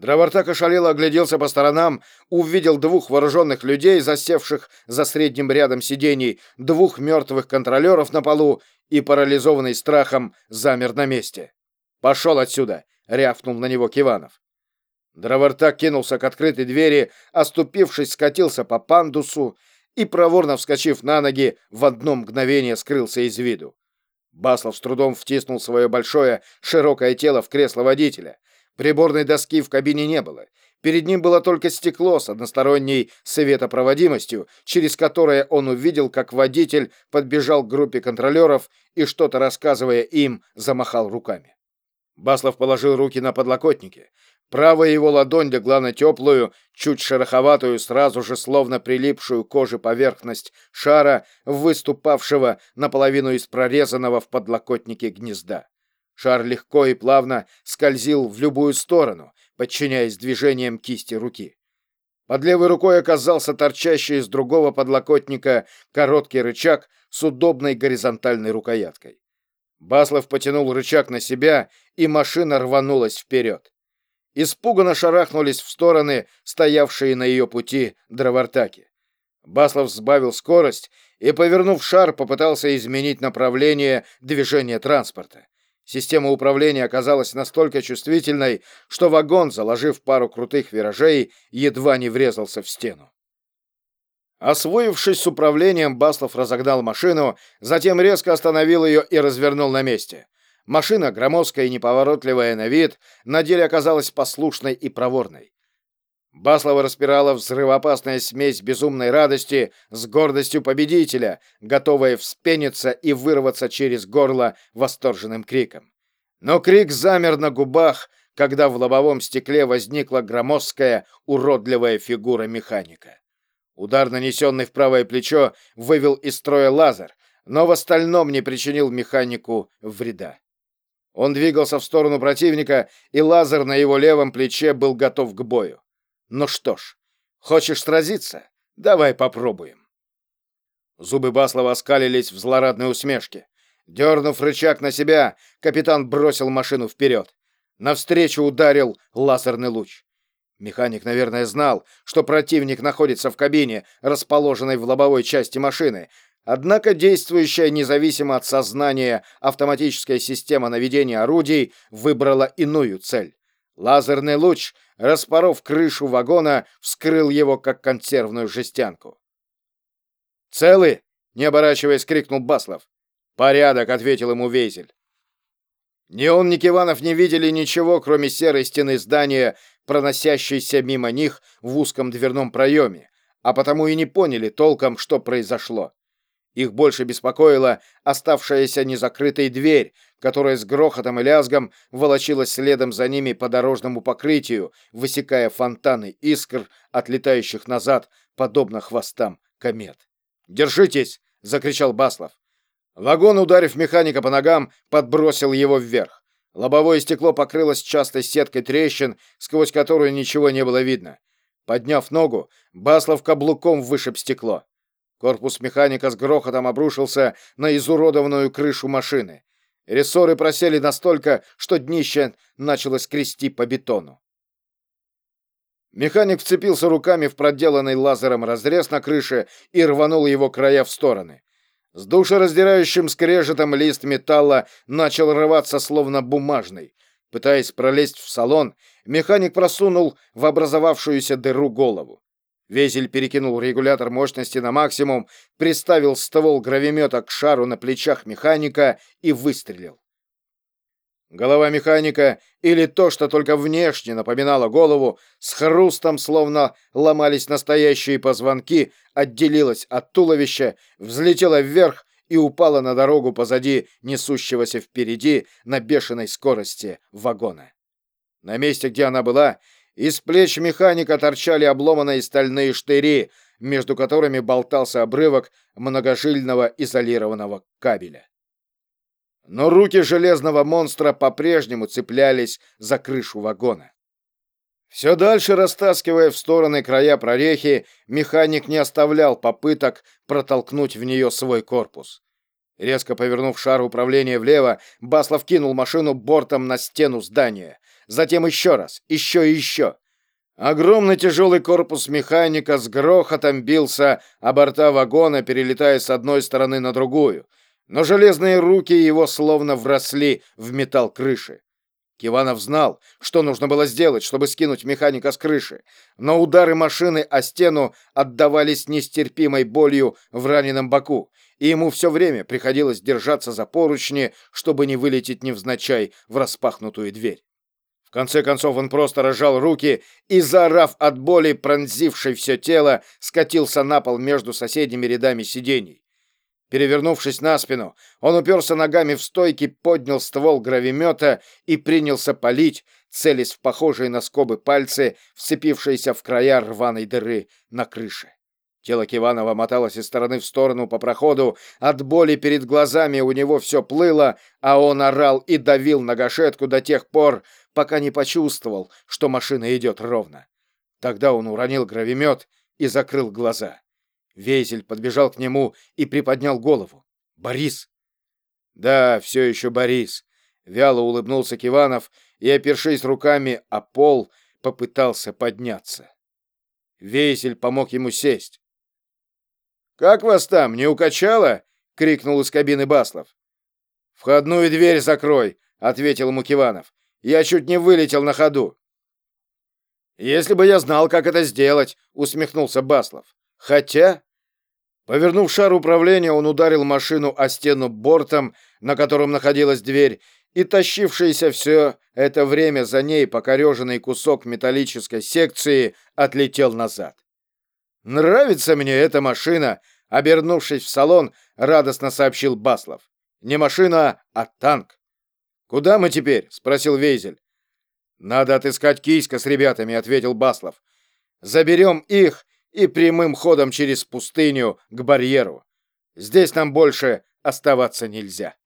Дровартак ошалело огляделся по сторонам, увидел двух вооруженных людей, засевших за средним рядом сидений, двух мертвых контролеров на полу и, парализованный страхом, замер на месте. «Пошел отсюда!» — рявкнул на него Киванов. Дровартак кинулся к открытой двери, оступившись, скатился по пандусу и, проворно вскочив на ноги, в одно мгновение скрылся из виду. Баслов с трудом втиснул свое большое, широкое тело в кресло водителя. Приборной доски в кабине не было. Перед ним было только стекло с односторонней светопроводимостью, через которое он увидел, как водитель подбежал к группе контролеров и, что-то рассказывая им, замахал руками. Баслов положил руки на подлокотники. Правая его ладонь легла на теплую, чуть шероховатую, сразу же словно прилипшую к коже поверхность шара, выступавшего наполовину из прорезанного в подлокотнике гнезда. Шар легко и плавно скользил в любую сторону, подчиняясь движениям кисти руки. Под левой рукой оказался торчащий из другого подлокотника короткий рычаг с удобной горизонтальной рукояткой. Баслов потянул рычаг на себя, и машина рванулась вперед. Испуганно шарахнулись в стороны стоявшие на ее пути дровартаки. Баслов сбавил скорость и, повернув шар, попытался изменить направление движения транспорта. Система управления оказалась настолько чувствительной, что вагон, заложив пару крутых виражей, едва не врезался в стену. Освоившись с управлением, Баслов разогнал машину, затем резко остановил ее и развернул на месте. Машина, громоздкая и неповоротливая на вид, на деле оказалась послушной и проворной. Баслова распирала взрывоопасная смесь безумной радости с гордостью победителя, готовая вспениться и вырваться через горло восторженным криком. Но крик замер на губах, когда в лобовом стекле возникла громоздкая, уродливая фигура механика. Удар, нанесенный в правое плечо, вывел из строя лазер, но в остальном не причинил механику вреда. Он двигался в сторону противника, и лазер на его левом плече был готов к бою. Ну что ж, хочешь сразиться? Давай попробуем. Зубы Баслова оскалились в злорадной усмешке. Дернув рычаг на себя, капитан бросил машину вперед. Навстречу ударил лазерный луч. Механик, наверное, знал, что противник находится в кабине, расположенной в лобовой части машины, Однако действующая независимо от сознания автоматическая система наведения орудий выбрала иную цель. Лазерный луч, распоров крышу вагона, вскрыл его, как консервную жестянку. «Целы?» — не оборачиваясь, крикнул Баслов. «Порядок», — ответил ему Вейзель. Ни он, ни Киванов не видели ничего, кроме серой стены здания, проносящейся мимо них в узком дверном проеме, а потому и не поняли толком, что произошло. Их больше беспокоила оставшаяся незакрытой дверь, которая с грохотом и лязгом волочилась следом за ними по дорожному покрытию, высекая фонтаны искр, отлетающих назад, подобно хвостам комет. «Держитесь!» — закричал Баслов. Вагон, ударив механика по ногам, подбросил его вверх. Лобовое стекло покрылось частой сеткой трещин, сквозь которую ничего не было видно. Подняв ногу, Баслов каблуком вышиб стекло. Корпус механика с грохотом обрушился на изуродованную крышу машины. Рессоры просели настолько, что днище начало скрести по бетону. Механик вцепился руками в проделанный лазером разрез на крыше и рванул его края в стороны. С душераздирающим скрежетом лист металла начал рваться словно бумажный. Пытаясь пролезть в салон, механик просунул в образовавшуюся дыру голову. Везель перекинул регулятор мощности на максимум, приставил ствол гравимета к шару на плечах механика и выстрелил. Голова механика, или то, что только внешне напоминало голову, с хрустом, словно ломались настоящие позвонки, отделилась от туловища, взлетела вверх и упала на дорогу позади несущегося впереди на бешеной скорости вагона. На месте, где она была, из плеч механика торчали обломанные стальные штыри, между которыми болтался обрывок многожильного изолированного кабеля. Но руки железного монстра по-прежнему цеплялись за крышу вагона. Все дальше растаскивая в стороны края прорехи, механик не оставлял попыток протолкнуть в нее свой корпус. Резко повернув шар управления влево, Баслов кинул машину бортом на стену здания. затем еще раз, еще и еще. Огромный тяжелый корпус механика с грохотом бился о борта вагона, перелетая с одной стороны на другую, но железные руки его словно вросли в металл крыши. Киванов знал, что нужно было сделать, чтобы скинуть механика с крыши, но удары машины о стену отдавались нестерпимой болью в раненом боку, и ему все время приходилось держаться за поручни, чтобы не вылететь невзначай в распахнутую дверь. В конце концов он просто разжал руки и, заорав от боли, пронзившей все тело, скатился на пол между соседними рядами сидений. Перевернувшись на спину, он уперся ногами в стойки, поднял ствол гравимета и принялся палить, целясь в похожие на скобы пальцы, вцепившиеся в края рваной дыры на крыше. Тело Киванова моталось из стороны в сторону по проходу, от боли перед глазами у него все плыло, а он орал и давил на гашетку до тех пор, пока не почувствовал, что машина идет ровно. Тогда он уронил гравимет и закрыл глаза. Вейзель подбежал к нему и приподнял голову. «Борис!» «Да, все еще Борис!» Вяло улыбнулся Киванов и, опершись руками о пол, попытался подняться. Вейзель помог ему сесть. «Как вас там, не укачало?» — крикнул из кабины Баслов. «Входную дверь закрой!» — ответил ему Киванов. Я чуть не вылетел на ходу. Если бы я знал, как это сделать, усмехнулся Баслов. Хотя, повернув шар управления, он ударил машину о стену бортом, на котором находилась дверь, и тащившийся все это время за ней покореженный кусок металлической секции отлетел назад. «Нравится мне эта машина!» — обернувшись в салон, радостно сообщил Баслов. «Не машина, а танк!» «Куда мы теперь?» — спросил Вейзель. «Надо отыскать Кийска с ребятами», — ответил Баслов. «Заберем их и прямым ходом через пустыню к барьеру. Здесь нам больше оставаться нельзя».